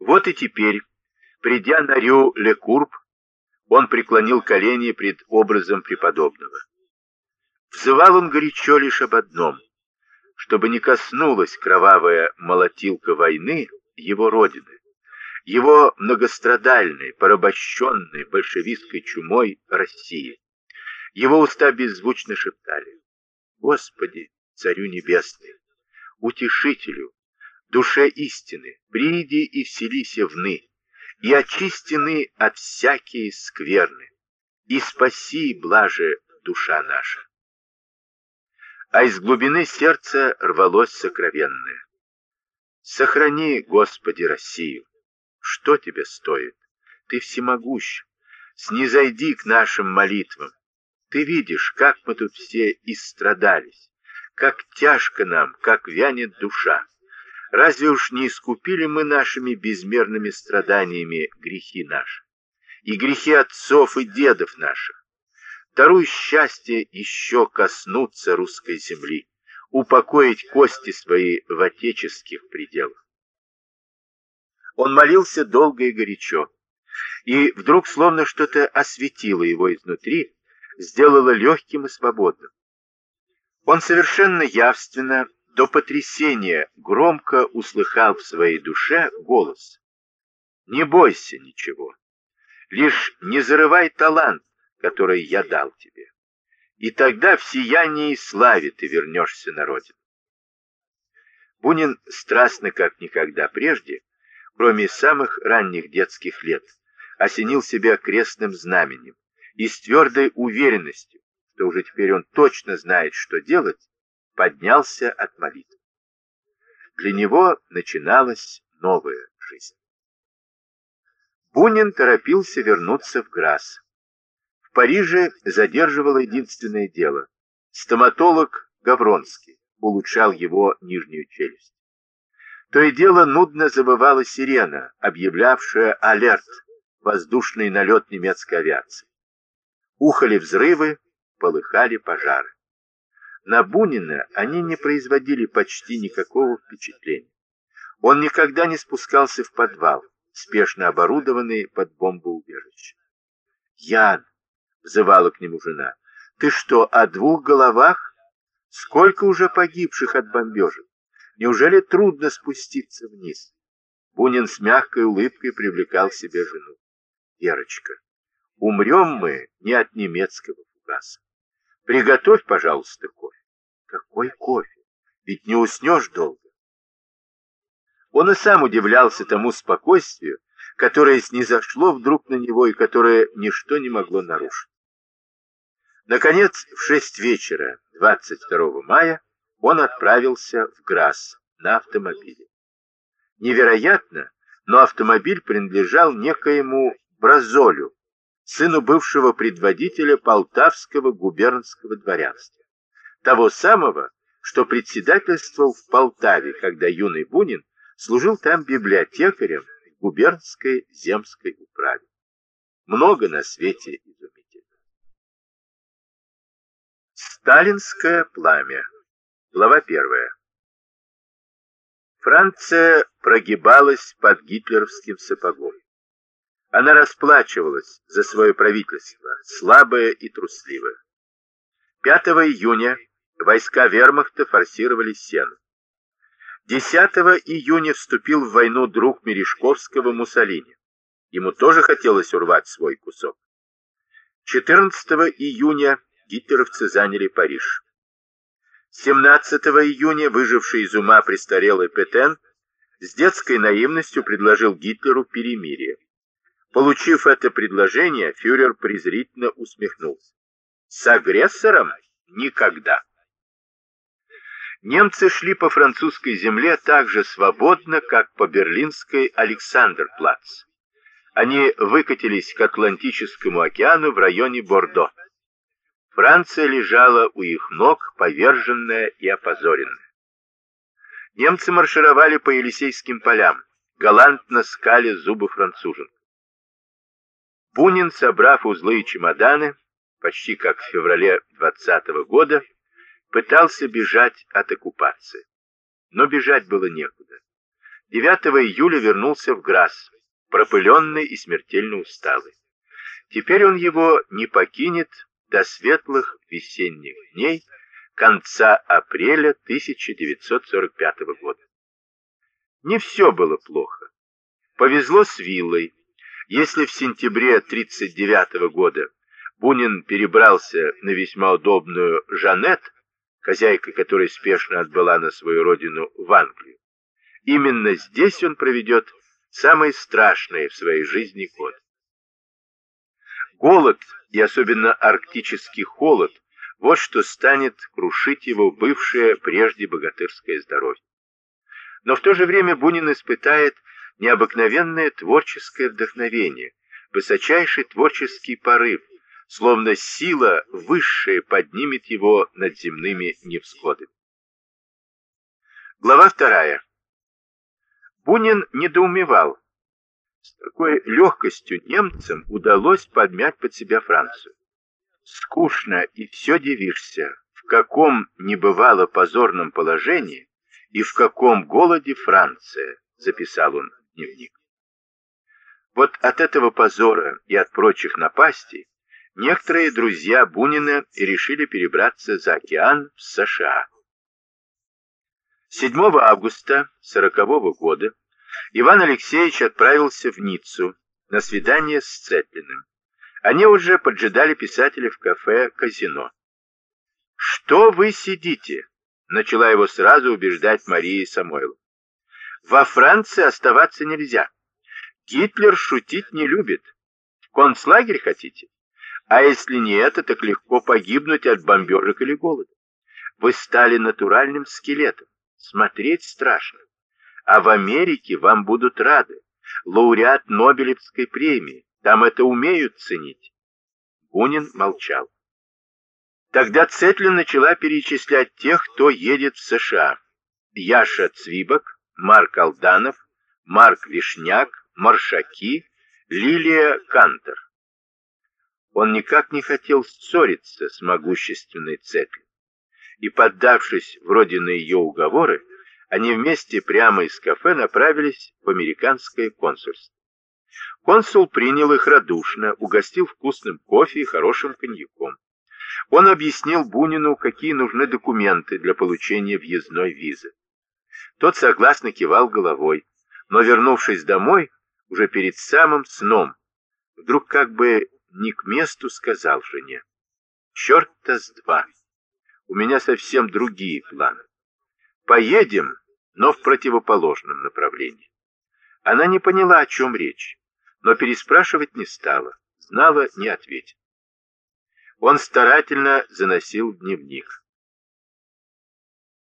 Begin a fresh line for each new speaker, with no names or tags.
Вот и теперь, придя на Рю Лекурб, он преклонил колени пред образом преподобного. Взывал он горячо лишь об одном, чтобы не коснулась кровавая молотилка войны его родины, его многострадальной, порабощенной большевистской чумой России. Его уста беззвучно шептали «Господи, Царю Небесный, Утешителю, душе истины, приди и вселися вны, и очистены от всякие скверны, и спаси, блаже, душа наша. А из глубины сердца рвалось сокровенное. Сохрани, Господи, Россию. Что тебе стоит? Ты всемогущ. Снизойди к нашим молитвам. Ты видишь, как мы тут все истрадались, как тяжко нам, как вянет душа. Разве уж не искупили мы нашими безмерными страданиями грехи наши? И грехи отцов и дедов наших? Даруй счастье еще коснуться русской земли, упокоить кости свои в отеческих пределах. Он молился долго и горячо, и вдруг словно что-то осветило его изнутри, сделало легким и свободным. Он совершенно явственно до потрясения громко услыхал в своей душе голос. «Не бойся ничего, лишь не зарывай талант, который я дал тебе, и тогда в сиянии славе ты вернешься на родину». Бунин страстно, как никогда прежде, кроме самых ранних детских лет, осенил себя крестным знаменем и с твердой уверенностью, что уже теперь он точно знает, что делать, поднялся от молитвы. Для него начиналась новая жизнь. Бунин торопился вернуться в Грасс. В Париже задерживало единственное дело. Стоматолог Гавронский улучшал его нижнюю челюсть. То и дело нудно забывала сирена, объявлявшая алерт, воздушный налет немецкой авиации. Ухали взрывы, полыхали пожары. На Бунина они не производили почти никакого впечатления. Он никогда не спускался в подвал, спешно оборудованный под бомбоубежище. «Ян!» — взывала к нему жена. «Ты что, о двух головах? Сколько уже погибших от бомбежек? Неужели трудно спуститься вниз?» Бунин с мягкой улыбкой привлекал к себе жену. «Верочка, умрем мы не от немецкого фугаса. Приготовь, пожалуйста, кофе. Какой кофе? Ведь не уснешь долго. Он и сам удивлялся тому спокойствию, которое снизошло вдруг на него и которое ничто не могло нарушить. Наконец, в шесть вечера 22 мая он отправился в Грасс на автомобиле. Невероятно, но автомобиль принадлежал некоему Бразолю, сыну бывшего предводителя Полтавского губернского дворянства. Того самого, что председательствовал в Полтаве, когда юный Бунин служил там библиотекарем в губернской земской управе. Много на свете изумительно. Сталинское пламя. Глава первая. Франция прогибалась под гитлеровским сапогом. Она расплачивалась за свое правительство, слабое и трусливое. 5 июня войска вермахта форсировали Сену. 10 июня вступил в войну друг Мережковского Муссолини. Ему тоже хотелось урвать свой кусок. 14 июня гитлеровцы заняли Париж. 17 июня выживший из ума престарелый Петен с детской наивностью предложил Гитлеру перемирие. Получив это предложение, фюрер презрительно усмехнулся. С агрессором никогда. Немцы шли по французской земле так же свободно, как по берлинской Александр-Плац. Они выкатились к Атлантическому океану в районе Бордо. Франция лежала у их ног, поверженная и опозоренная. Немцы маршировали по Елисейским полям, галантно скали зубы францужен. Бунин, собрав узлы и чемоданы, почти как в феврале 20 -го года, пытался бежать от оккупации. Но бежать было некуда. 9 июля вернулся в Грасс, пропыленный и смертельно усталый. Теперь он его не покинет до светлых весенних дней конца апреля 1945 года. Не все было плохо. Повезло с виллой. Если в сентябре 1939 года Бунин перебрался на весьма удобную Жанет, хозяйка которой спешно отбыла на свою родину в Англию, именно здесь он проведет самые страшные в своей жизни годы. Голод и особенно арктический холод вот что станет крушить его бывшее прежде богатырское здоровье. Но в то же время Бунин испытает необыкновенное творческое вдохновение, высочайший творческий порыв, словно сила высшая поднимет его над земными невзгодами. Глава вторая. Бунин недоумевал, с какой легкостью немцам удалось подмять под себя Францию. Скучно и все дивишься, в каком небывало позорном положении и в каком голоде Франция, записал он дневник. Вот от этого позора и от прочих напастей некоторые друзья Бунина решили перебраться за океан в США. 7 августа 40 -го года Иван Алексеевич отправился в Ниццу на свидание с Цетлиным. Они уже поджидали писателя в кафе «Казино». «Что вы сидите?» — начала его сразу убеждать Мария Самойлова. «Во Франции оставаться нельзя. Гитлер шутить не любит. Концлагерь хотите? А если не это, так легко погибнуть от бомбежек или голода. Вы стали натуральным скелетом. Смотреть страшно. А в Америке вам будут рады. Лауреат Нобелевской премии. Там это умеют ценить. Бунин молчал. Тогда Цетлин начала перечислять тех, кто едет в США. Яша Цвибок, Марк Алданов, Марк Вишняк, Маршаки, Лилия Кантер. Он никак не хотел ссориться с могущественной Цетлин. И, поддавшись вроде на ее уговоры, они вместе прямо из кафе направились в американское консульство. Консул принял их радушно, угостил вкусным кофе и хорошим коньяком. Он объяснил Бунину, какие нужны документы для получения въездной визы. Тот согласно кивал головой, но, вернувшись домой, уже перед самым сном, вдруг как бы не к месту сказал жене. «Черт-то с два! У меня совсем другие планы. Поедем, но в противоположном направлении». Она не поняла, о чем речь но переспрашивать не стала, знала, не ответит. Он старательно заносил дневник.